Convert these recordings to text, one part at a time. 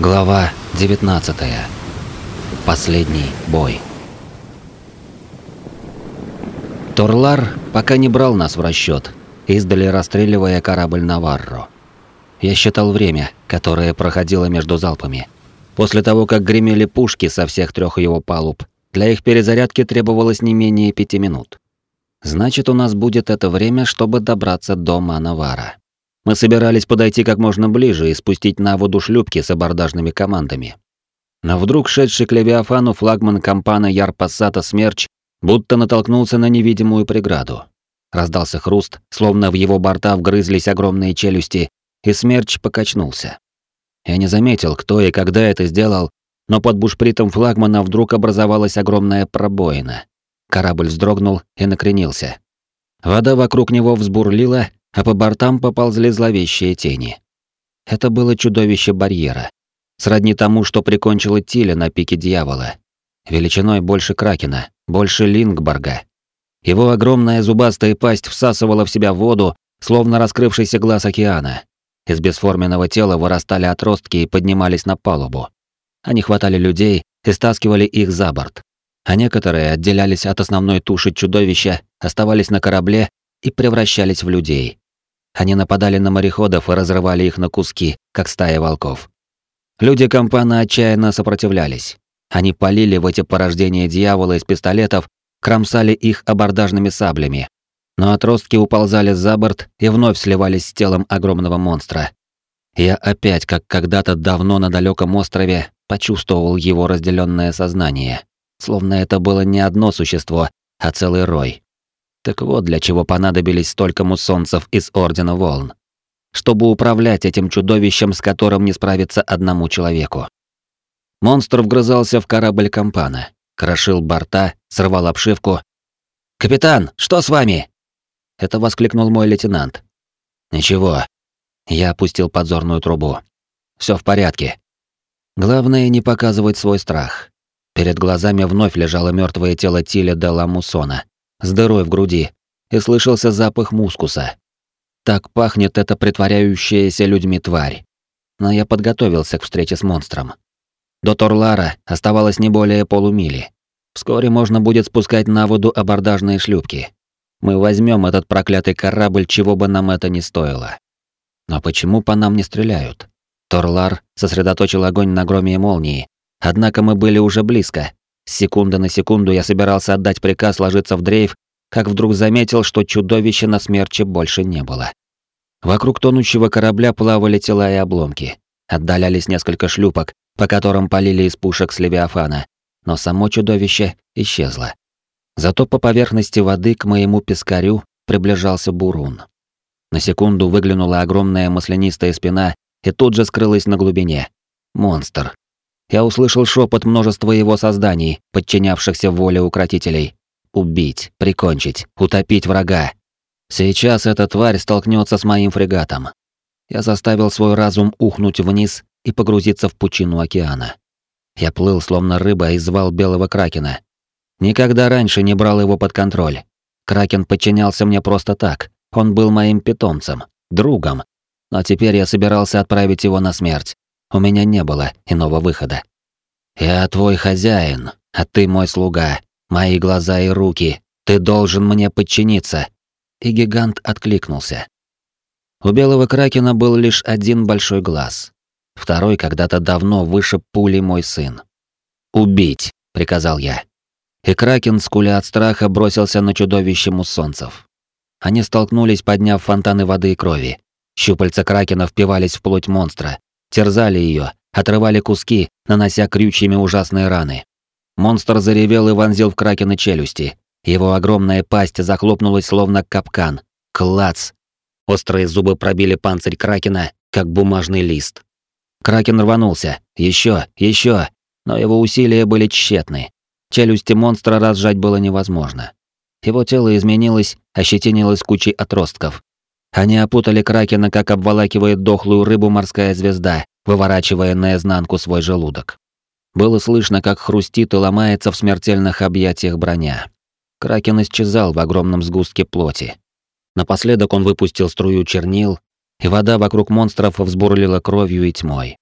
Глава 19. Последний бой. Торлар пока не брал нас в расчет, издали расстреливая корабль Наварро. Я считал время, которое проходило между залпами. После того, как гремели пушки со всех трех его палуб, для их перезарядки требовалось не менее пяти минут. Значит, у нас будет это время, чтобы добраться до Манавара. Мы собирались подойти как можно ближе и спустить на воду шлюпки с абордажными командами. Но вдруг шедший к Левиафану флагман компана Ярпассата «Смерч» будто натолкнулся на невидимую преграду. Раздался хруст, словно в его борта вгрызлись огромные челюсти, и «Смерч» покачнулся. Я не заметил, кто и когда это сделал, но под бушпритом флагмана вдруг образовалась огромная пробоина. Корабль вздрогнул и накренился. Вода вокруг него взбурлила, а по бортам поползли зловещие тени. Это было чудовище барьера, сродни тому, что прикончило Тиля на пике дьявола. Величиной больше Кракена, больше Лингборга. Его огромная зубастая пасть всасывала в себя воду, словно раскрывшийся глаз океана. Из бесформенного тела вырастали отростки и поднимались на палубу. Они хватали людей и стаскивали их за борт. А некоторые отделялись от основной туши чудовища, оставались на корабле и превращались в людей. Они нападали на мореходов и разрывали их на куски, как стая волков. Люди компана отчаянно сопротивлялись. Они полили в эти порождения дьявола из пистолетов, кромсали их абордажными саблями. Но отростки уползали за борт и вновь сливались с телом огромного монстра. Я опять, как когда-то давно на далеком острове, почувствовал его разделенное сознание. Словно это было не одно существо, а целый рой. Так вот для чего понадобились столько муссонцев из Ордена Волн. Чтобы управлять этим чудовищем, с которым не справиться одному человеку. Монстр вгрызался в корабль компана, крошил борта, срывал обшивку. «Капитан, что с вами?» Это воскликнул мой лейтенант. «Ничего». Я опустил подзорную трубу. Все в порядке. Главное не показывать свой страх. Перед глазами вновь лежало мертвое тело Тиля де Ламусона с дырой в груди, и слышался запах мускуса. Так пахнет эта притворяющаяся людьми тварь. Но я подготовился к встрече с монстром. До Торлара оставалось не более полумили. Вскоре можно будет спускать на воду абордажные шлюпки. Мы возьмем этот проклятый корабль, чего бы нам это ни стоило. Но почему по нам не стреляют? Торлар сосредоточил огонь на громе и молнии. Однако мы были уже близко, с секунды на секунду я собирался отдать приказ ложиться в дрейф, как вдруг заметил, что чудовища на смерче больше не было. Вокруг тонущего корабля плавали тела и обломки. Отдалялись несколько шлюпок, по которым полили из пушек с Левиафана, но само чудовище исчезло. Зато по поверхности воды к моему пескарю приближался бурун. На секунду выглянула огромная маслянистая спина и тут же скрылась на глубине. Монстр я услышал шепот множества его созданий, подчинявшихся воле укротителей. Убить, прикончить, утопить врага. Сейчас эта тварь столкнется с моим фрегатом. Я заставил свой разум ухнуть вниз и погрузиться в пучину океана. Я плыл, словно рыба, и звал белого кракена. Никогда раньше не брал его под контроль. Кракен подчинялся мне просто так. Он был моим питомцем, другом. Но теперь я собирался отправить его на смерть. У меня не было иного выхода. Я твой хозяин, а ты мой слуга. Мои глаза и руки. Ты должен мне подчиниться. И гигант откликнулся. У белого кракена был лишь один большой глаз. Второй когда-то давно выше пули мой сын. «Убить!» — приказал я. И кракен, скуля от страха, бросился на чудовище муссонцев. Они столкнулись, подняв фонтаны воды и крови. Щупальца кракена впивались в плоть монстра, терзали ее, отрывали куски, нанося крючьями ужасные раны. Монстр заревел и вонзил в кракена челюсти. Его огромная пасть захлопнулась словно капкан. Клац! Острые зубы пробили панцирь кракена, как бумажный лист. Кракен рванулся. Еще, еще. Но его усилия были тщетны. Челюсти монстра разжать было невозможно. Его тело изменилось, ощетинилось кучей отростков. Они опутали Кракена, как обволакивает дохлую рыбу морская звезда, выворачивая наизнанку свой желудок. Было слышно, как хрустит и ломается в смертельных объятиях броня. Кракен исчезал в огромном сгустке плоти. Напоследок он выпустил струю чернил, и вода вокруг монстров взбурлила кровью и тьмой.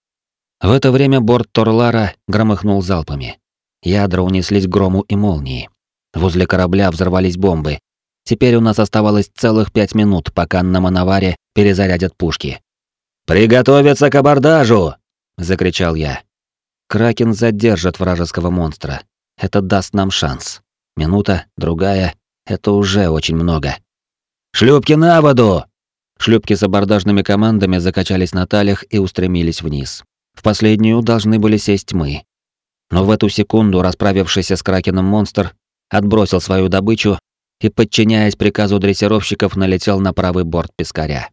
В это время борт Торлара громыхнул залпами. Ядра унеслись грому и молнии. Возле корабля взорвались бомбы. Теперь у нас оставалось целых пять минут, пока на Мановаре перезарядят пушки. «Приготовиться к абордажу!» — закричал я. Кракен задержит вражеского монстра. Это даст нам шанс. Минута, другая — это уже очень много. «Шлюпки на воду!» Шлюпки с абордажными командами закачались на талях и устремились вниз. В последнюю должны были сесть мы. Но в эту секунду расправившийся с Кракеном монстр отбросил свою добычу и, подчиняясь приказу дрессировщиков, налетел на правый борт пескаря.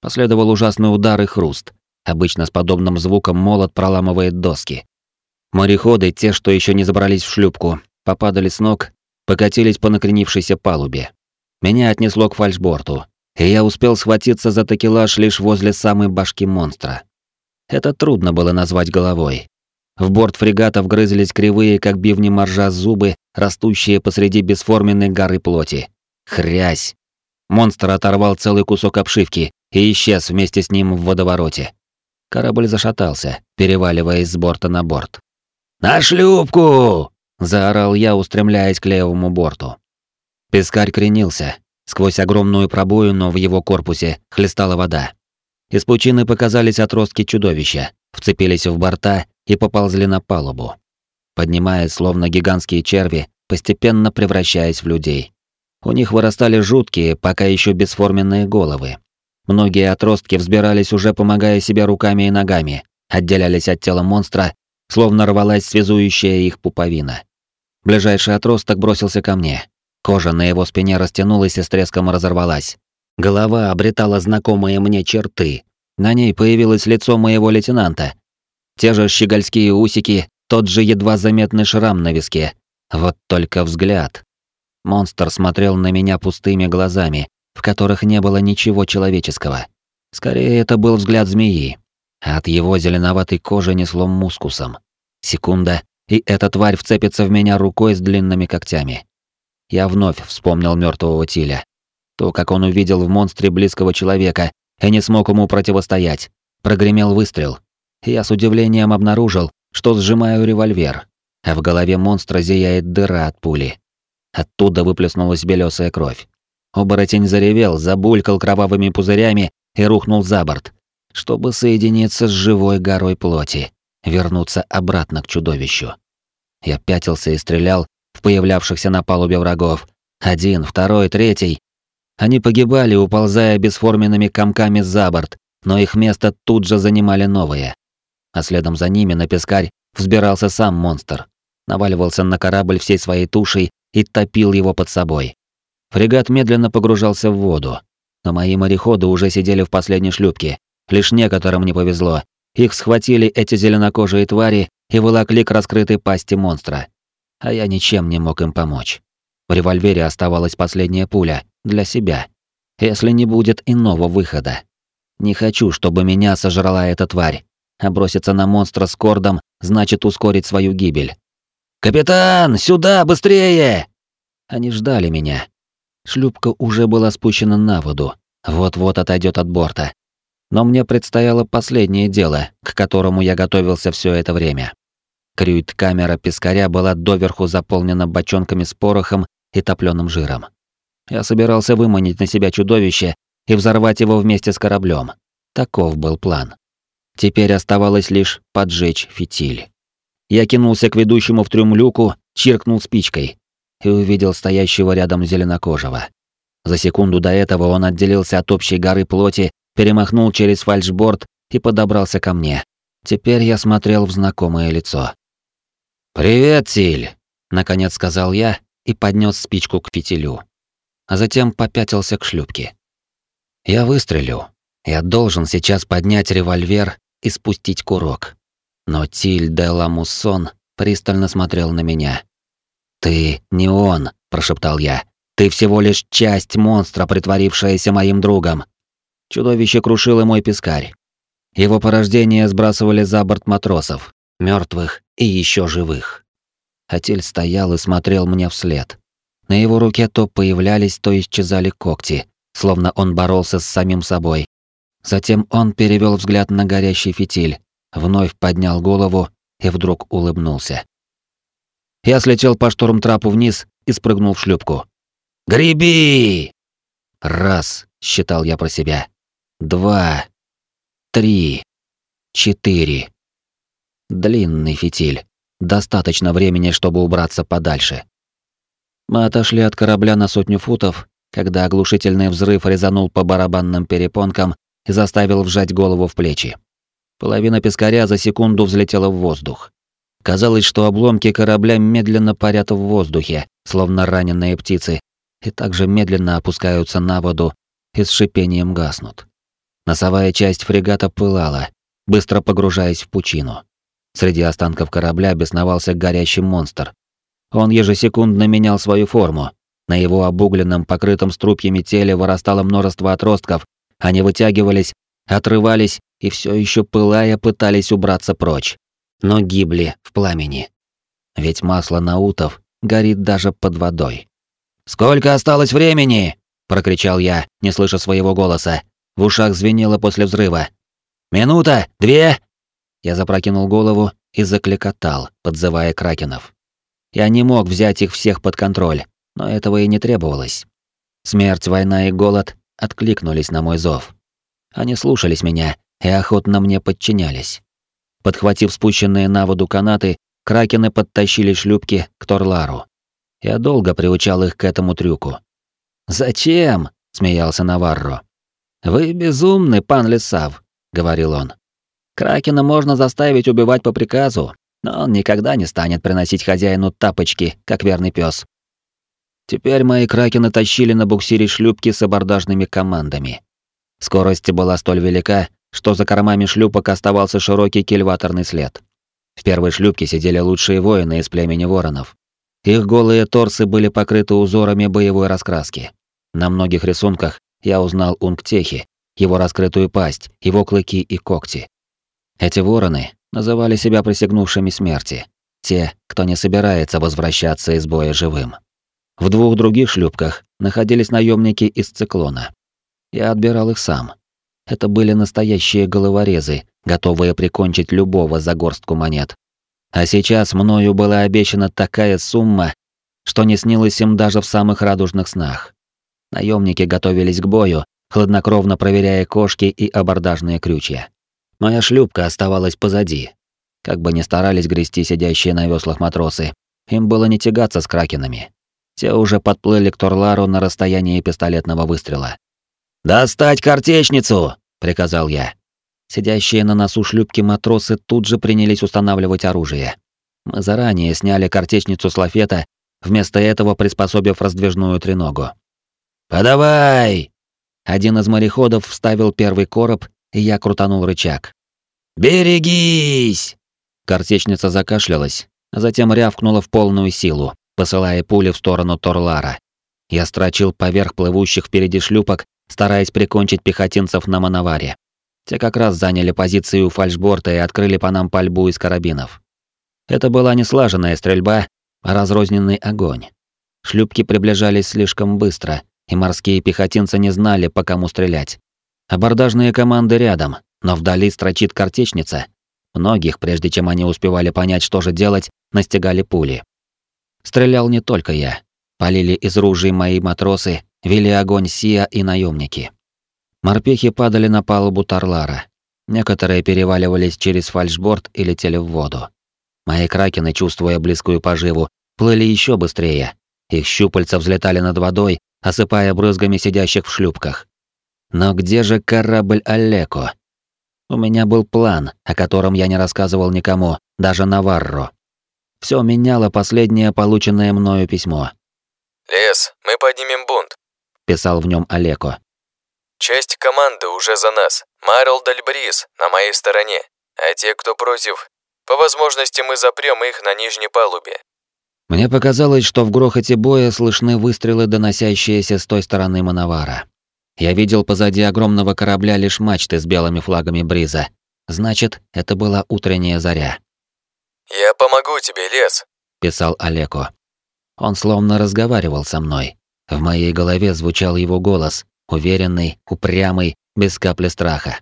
Последовал ужасный удар и хруст. Обычно с подобным звуком молот проламывает доски. Мореходы, те, что еще не забрались в шлюпку, попадали с ног, покатились по накренившейся палубе. Меня отнесло к фальшборту, и я успел схватиться за такелаж лишь возле самой башки монстра. Это трудно было назвать головой. В борт фрегата вгрызлись кривые, как бивни моржа, зубы, растущие посреди бесформенной горы плоти. Хрясь! Монстр оторвал целый кусок обшивки и исчез вместе с ним в водовороте. Корабль зашатался, переваливаясь с борта на борт. «На шлюпку!» — заорал я, устремляясь к левому борту. Пескарь кренился. Сквозь огромную пробоину в его корпусе хлестала вода. Из пучины показались отростки чудовища, вцепились в борта и поползли на палубу. Поднимаясь, словно гигантские черви, постепенно превращаясь в людей. У них вырастали жуткие, пока еще бесформенные головы. Многие отростки взбирались уже помогая себе руками и ногами, отделялись от тела монстра, словно рвалась связующая их пуповина. Ближайший отросток бросился ко мне. Кожа на его спине растянулась и с треском разорвалась. Голова обретала знакомые мне черты. На ней появилось лицо моего лейтенанта. Те же щегольские усики, тот же едва заметный шрам на виске. Вот только взгляд. Монстр смотрел на меня пустыми глазами, в которых не было ничего человеческого. Скорее, это был взгляд змеи. От его зеленоватой кожи несло мускусом. Секунда, и эта тварь вцепится в меня рукой с длинными когтями. Я вновь вспомнил мертвого Тиля. То, как он увидел в монстре близкого человека и не смог ему противостоять. Прогремел выстрел. Я с удивлением обнаружил, что сжимаю револьвер, а в голове монстра зияет дыра от пули. Оттуда выплеснулась белесая кровь. Оборотень заревел, забулькал кровавыми пузырями и рухнул за борт, чтобы соединиться с живой горой плоти, вернуться обратно к чудовищу. Я пятился и стрелял в появлявшихся на палубе врагов. Один, второй, третий. Они погибали, уползая бесформенными комками за борт, но их место тут же занимали новые. А следом за ними на пескарь взбирался сам монстр. Наваливался на корабль всей своей тушей и топил его под собой. Фрегат медленно погружался в воду. Но мои мореходы уже сидели в последней шлюпке. Лишь некоторым не повезло. Их схватили эти зеленокожие твари и волокли к раскрытой пасти монстра. А я ничем не мог им помочь. В револьвере оставалась последняя пуля для себя. Если не будет иного выхода. Не хочу, чтобы меня сожрала эта тварь. А броситься на монстра с кордом значит ускорить свою гибель. «Капитан, сюда, быстрее!» Они ждали меня. Шлюпка уже была спущена на воду, вот-вот отойдет от борта. Но мне предстояло последнее дело, к которому я готовился все это время. Крюит-камера пескаря была доверху заполнена бочонками с порохом и топлёным жиром. Я собирался выманить на себя чудовище и взорвать его вместе с кораблем. Таков был план. Теперь оставалось лишь поджечь фитиль. Я кинулся к ведущему в трюм люку, чиркнул спичкой и увидел стоящего рядом зеленокожего. За секунду до этого он отделился от общей горы плоти, перемахнул через фальшборд и подобрался ко мне. Теперь я смотрел в знакомое лицо. «Привет, Тиль!» — наконец сказал я и поднес спичку к фитилю. А затем попятился к шлюпке. «Я выстрелю. Я должен сейчас поднять револьвер и спустить курок». Но Тиль де Ламуссон пристально смотрел на меня. «Ты не он», — прошептал я. «Ты всего лишь часть монстра, притворившаяся моим другом». Чудовище крушило мой пескарь. Его порождение сбрасывали за борт матросов, мертвых и еще живых. Атель стоял и смотрел мне вслед. На его руке то появлялись, то исчезали когти, словно он боролся с самим собой. Затем он перевел взгляд на горящий фитиль, Вновь поднял голову и вдруг улыбнулся. Я слетел по штормтрапу вниз и спрыгнул в шлюпку. «Греби!» Раз, считал я про себя. Два. Три. Четыре. Длинный фитиль. Достаточно времени, чтобы убраться подальше. Мы отошли от корабля на сотню футов, когда оглушительный взрыв резанул по барабанным перепонкам и заставил вжать голову в плечи. Половина пескаря за секунду взлетела в воздух. Казалось, что обломки корабля медленно парят в воздухе, словно раненые птицы, и также медленно опускаются на воду и с шипением гаснут. Носовая часть фрегата пылала, быстро погружаясь в пучину. Среди останков корабля бесновался горящий монстр. Он ежесекундно менял свою форму. На его обугленном, покрытом струпьями теле вырастало множество отростков. Они вытягивались, отрывались и все еще пылая пытались убраться прочь. Но гибли в пламени. Ведь масло наутов горит даже под водой. «Сколько осталось времени?» — прокричал я, не слыша своего голоса. В ушах звенело после взрыва. «Минута! Две!» Я запрокинул голову и закликотал, подзывая кракенов. Я не мог взять их всех под контроль, но этого и не требовалось. Смерть, война и голод откликнулись на мой зов. Они слушались меня и охотно мне подчинялись. Подхватив спущенные на воду канаты, кракены подтащили шлюпки к Торлару. Я долго приучал их к этому трюку. «Зачем?» — смеялся Наварро. «Вы безумны, пан Лесав», — говорил он. «Кракена можно заставить убивать по приказу, но он никогда не станет приносить хозяину тапочки, как верный пес. Теперь мои кракены тащили на буксире шлюпки с абордажными командами. Скорость была столь велика, что за кормами шлюпок оставался широкий кильваторный след. В первой шлюпке сидели лучшие воины из племени воронов. Их голые торсы были покрыты узорами боевой раскраски. На многих рисунках я узнал Унгтехи, его раскрытую пасть, его клыки и когти. Эти вороны называли себя присягнувшими смерти, те, кто не собирается возвращаться из боя живым. В двух других шлюпках находились наемники из циклона. Я отбирал их сам. Это были настоящие головорезы, готовые прикончить любого за горстку монет, а сейчас мною была обещана такая сумма, что не снилось им даже в самых радужных снах. Наемники готовились к бою, хладнокровно проверяя кошки и абордажные крючья. Моя шлюпка оставалась позади. Как бы ни старались грести сидящие на веслах матросы, им было не тягаться с кракенами. Те уже подплыли к Торлару на расстоянии пистолетного выстрела. «Достать картечницу!» — приказал я. Сидящие на носу шлюпки матросы тут же принялись устанавливать оружие. Мы заранее сняли картечницу с лафета, вместо этого приспособив раздвижную треногу. «Подавай!» Один из мореходов вставил первый короб, и я крутанул рычаг. «Берегись!» Картечница закашлялась, а затем рявкнула в полную силу, посылая пули в сторону Торлара. Я строчил поверх плывущих впереди шлюпок, стараясь прикончить пехотинцев на мановаре. Те как раз заняли позицию фальшборта и открыли по нам пальбу из карабинов. Это была не слаженная стрельба, а разрозненный огонь. Шлюпки приближались слишком быстро, и морские пехотинцы не знали, по кому стрелять. Абордажные команды рядом, но вдали строчит картечница. Многих, прежде чем они успевали понять, что же делать, настигали пули. Стрелял не только я. Полили из ружей мои матросы, вели огонь Сия и наемники. Морпехи падали на палубу Тарлара. Некоторые переваливались через фальшборд и летели в воду. Мои кракены, чувствуя близкую поживу, плыли еще быстрее. Их щупальца взлетали над водой, осыпая брызгами сидящих в шлюпках. Но где же корабль Олеко? У меня был план, о котором я не рассказывал никому, даже Наварро. Все меняло последнее полученное мною письмо. «Лес, мы поднимем бунт», — писал в нем Олеко. Часть команды уже за нас. Марл Дальбриз на моей стороне. А те, кто против, по возможности мы запрем их на нижней палубе. Мне показалось, что в грохоте боя слышны выстрелы, доносящиеся с той стороны Мановара. Я видел позади огромного корабля лишь мачты с белыми флагами Бриза. Значит, это была утренняя заря. «Я помогу тебе, Лес», — писал Олеко. Он словно разговаривал со мной. В моей голове звучал его голос, уверенный, упрямый, без капли страха.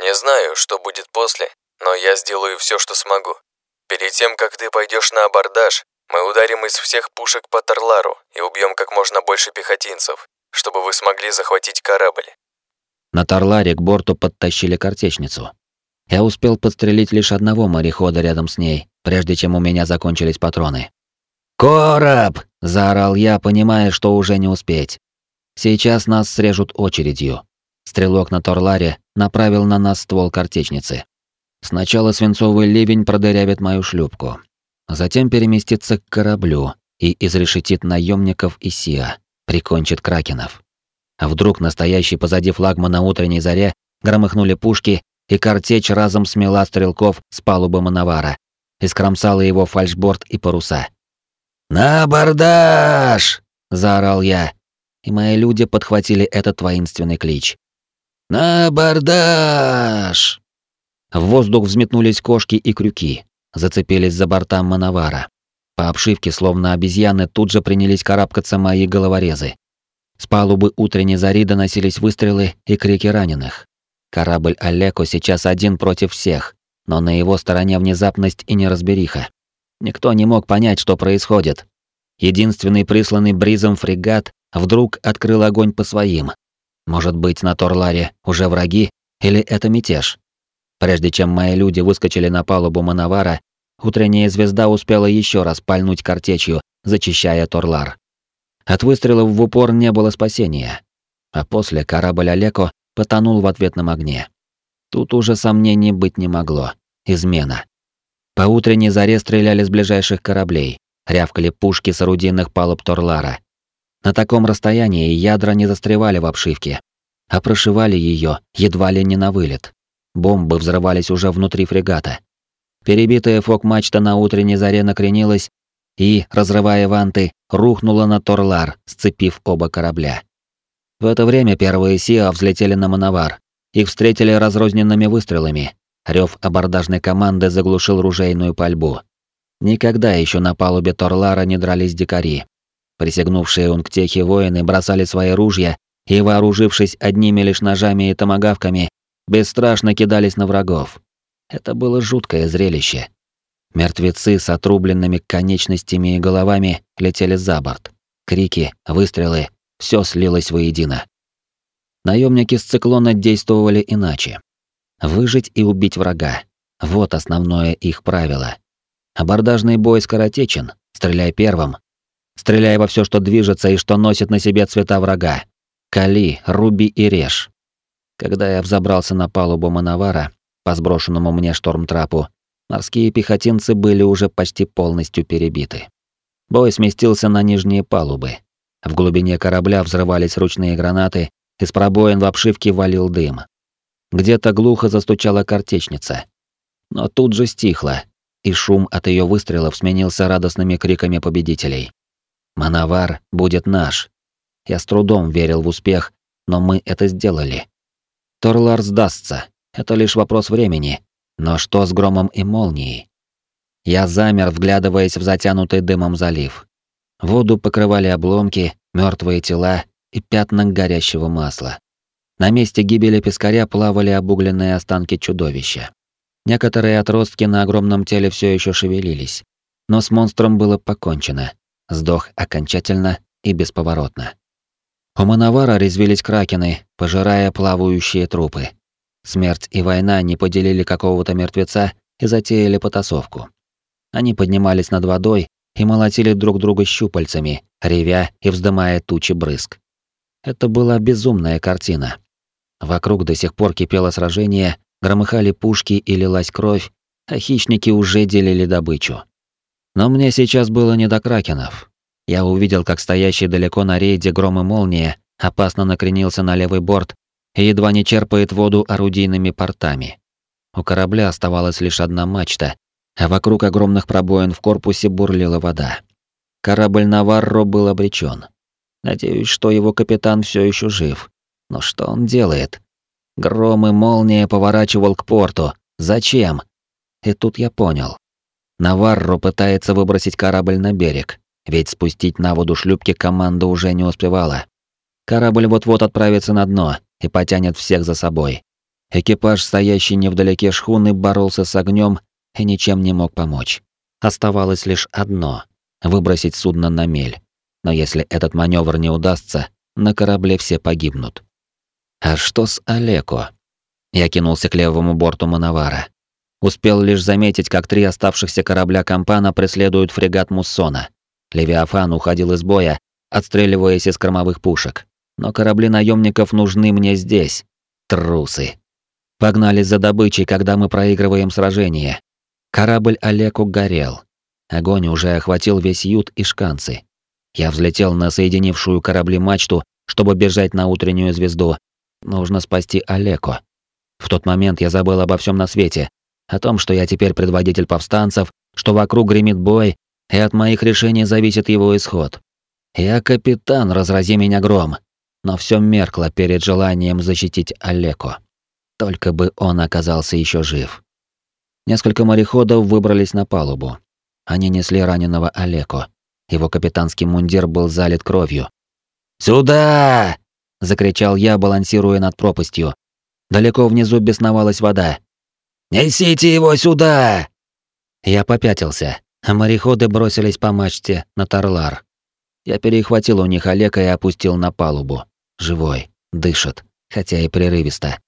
«Не знаю, что будет после, но я сделаю все, что смогу. Перед тем, как ты пойдешь на абордаж, мы ударим из всех пушек по Тарлару и убьем как можно больше пехотинцев, чтобы вы смогли захватить корабль. На Тарларе к борту подтащили картечницу. Я успел подстрелить лишь одного морехода рядом с ней, прежде чем у меня закончились патроны. «Короб!» – заорал я, понимая, что уже не успеть. Сейчас нас срежут очередью. Стрелок на Торларе направил на нас ствол картечницы. Сначала свинцовый ливень продырявит мою шлюпку. Затем переместится к кораблю и изрешетит наемников и Сиа, прикончит кракенов. А вдруг настоящий позади флагмана утренней заре громыхнули пушки, и картечь разом смела стрелков с палубы Мановара и скромсала его фальшборд и паруса. «На абордаж!» — заорал я, и мои люди подхватили этот воинственный клич. «На абордаж!» В воздух взметнулись кошки и крюки, зацепились за бортам Мановара. По обшивке, словно обезьяны, тут же принялись карабкаться мои головорезы. С палубы утренней зари доносились выстрелы и крики раненых. Корабль Олеко сейчас один против всех, но на его стороне внезапность и неразбериха. Никто не мог понять, что происходит. Единственный присланный бризом фрегат вдруг открыл огонь по своим. Может быть, на Торларе уже враги, или это мятеж? Прежде чем мои люди выскочили на палубу Мановара, утренняя звезда успела еще раз пальнуть картечью, зачищая Торлар. От выстрелов в упор не было спасения. А после корабль Олеко потонул в ответном огне. Тут уже сомнений быть не могло. Измена. По утренней заре стреляли с ближайших кораблей, рявкали пушки с орудийных палуб Торлара. На таком расстоянии ядра не застревали в обшивке, а прошивали ее едва ли не на вылет. Бомбы взрывались уже внутри фрегата. Перебитая фок-мачта на утренней заре накренилась и, разрывая ванты, рухнула на Торлар, сцепив оба корабля. В это время первые Сиа взлетели на Мановар. Их встретили разрозненными выстрелами. Рев абордажной команды заглушил ружейную пальбу. Никогда еще на палубе Торлара не дрались дикари. Присягнувшие унктехи воины бросали свои ружья и, вооружившись одними лишь ножами и томагавками, бесстрашно кидались на врагов. Это было жуткое зрелище. Мертвецы с отрубленными конечностями и головами летели за борт. Крики, выстрелы — все слилось воедино. Наемники с циклона действовали иначе. Выжить и убить врага. Вот основное их правило. Абордажный бой скоротечен. Стреляй первым. Стреляй во все, что движется и что носит на себе цвета врага. Кали, руби и режь. Когда я взобрался на палубу Мановара, по сброшенному мне штормтрапу, морские пехотинцы были уже почти полностью перебиты. Бой сместился на нижние палубы. В глубине корабля взрывались ручные гранаты, из пробоин в обшивке валил дым. Где-то глухо застучала картечница. Но тут же стихло, и шум от ее выстрелов сменился радостными криками победителей. «Мановар будет наш!» Я с трудом верил в успех, но мы это сделали. Торлар сдастся. Это лишь вопрос времени. Но что с громом и молнией? Я замер, вглядываясь в затянутый дымом залив. Воду покрывали обломки, мертвые тела и пятна горящего масла. На месте гибели пескаря плавали обугленные останки чудовища. Некоторые отростки на огромном теле все еще шевелились. Но с монстром было покончено. Сдох окончательно и бесповоротно. У Мановара резвились кракены, пожирая плавающие трупы. Смерть и война не поделили какого-то мертвеца и затеяли потасовку. Они поднимались над водой и молотили друг друга щупальцами, ревя и вздымая тучи брызг. Это была безумная картина. Вокруг до сих пор кипело сражение, громыхали пушки и лилась кровь, а хищники уже делили добычу. Но мне сейчас было не до кракенов. Я увидел, как стоящий далеко на рейде гром и молния опасно накренился на левый борт и едва не черпает воду орудийными портами. У корабля оставалась лишь одна мачта, а вокруг огромных пробоин в корпусе бурлила вода. Корабль Наварро был обречен. Надеюсь, что его капитан все еще жив. Но что он делает? Гром и молния поворачивал к порту. Зачем? И тут я понял. Наварро пытается выбросить корабль на берег, ведь спустить на воду шлюпки команда уже не успевала. Корабль вот-вот отправится на дно и потянет всех за собой. Экипаж, стоящий невдалеке шхуны, боролся с огнем и ничем не мог помочь. Оставалось лишь одно — выбросить судно на мель. Но если этот маневр не удастся, на корабле все погибнут. А что с Олеко? Я кинулся к левому борту Мановара. Успел лишь заметить, как три оставшихся корабля Кампана преследуют фрегат Муссона. Левиафан уходил из боя, отстреливаясь из кормовых пушек. Но корабли наемников нужны мне здесь. Трусы. Погнали за добычей, когда мы проигрываем сражение. Корабль Олеку горел. Огонь уже охватил весь ют и шканцы. Я взлетел на соединившую корабли мачту, чтобы бежать на утреннюю звезду. Нужно спасти Олеко. В тот момент я забыл обо всем на свете. О том, что я теперь предводитель повстанцев, что вокруг гремит бой, и от моих решений зависит его исход. Я капитан, разрази меня гром. Но все меркло перед желанием защитить Олеко. Только бы он оказался еще жив. Несколько мореходов выбрались на палубу. Они несли раненого Олеко. Его капитанский мундир был залит кровью. «Сюда!» — закричал я, балансируя над пропастью. Далеко внизу бесновалась вода. «Несите его сюда!» Я попятился, а мореходы бросились по мачте на Тарлар. Я перехватил у них Олега и опустил на палубу. Живой, дышит, хотя и прерывисто.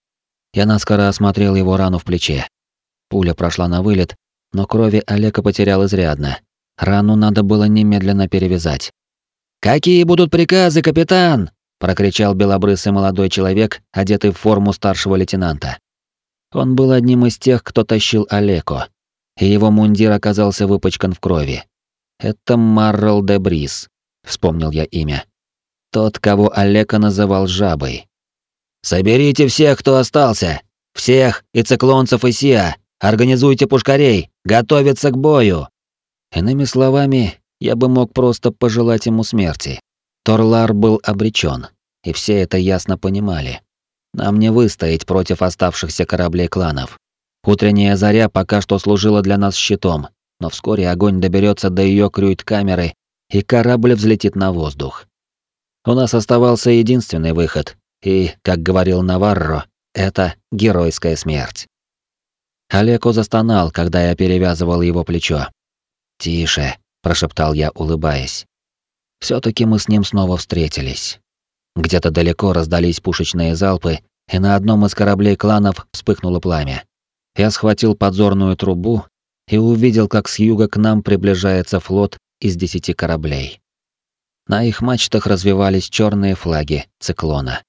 Я наскоро осмотрел его рану в плече. Пуля прошла на вылет, но крови Олега потерял изрядно. Рану надо было немедленно перевязать. «Какие будут приказы, капитан?» — прокричал белобрысый молодой человек, одетый в форму старшего лейтенанта. Он был одним из тех, кто тащил Олеко, и его мундир оказался выпачкан в крови. Это Маррел де Брис, вспомнил я имя. Тот, кого Олега называл жабой. «Соберите всех, кто остался! Всех, и циклонцев, и сиа! Организуйте пушкарей! Готовиться к бою!» Иными словами, я бы мог просто пожелать ему смерти. Торлар был обречен, и все это ясно понимали. Нам не выстоять против оставшихся кораблей кланов. Утренняя заря пока что служила для нас щитом, но вскоре огонь доберется до ее крюйт-камеры, и корабль взлетит на воздух. У нас оставался единственный выход и, как говорил Наварро, это геройская смерть. Олеко застонал, когда я перевязывал его плечо. «Тише», — прошептал я, улыбаясь. все таки мы с ним снова встретились. Где-то далеко раздались пушечные залпы, и на одном из кораблей кланов вспыхнуло пламя. Я схватил подзорную трубу и увидел, как с юга к нам приближается флот из десяти кораблей. На их мачтах развивались черные флаги циклона.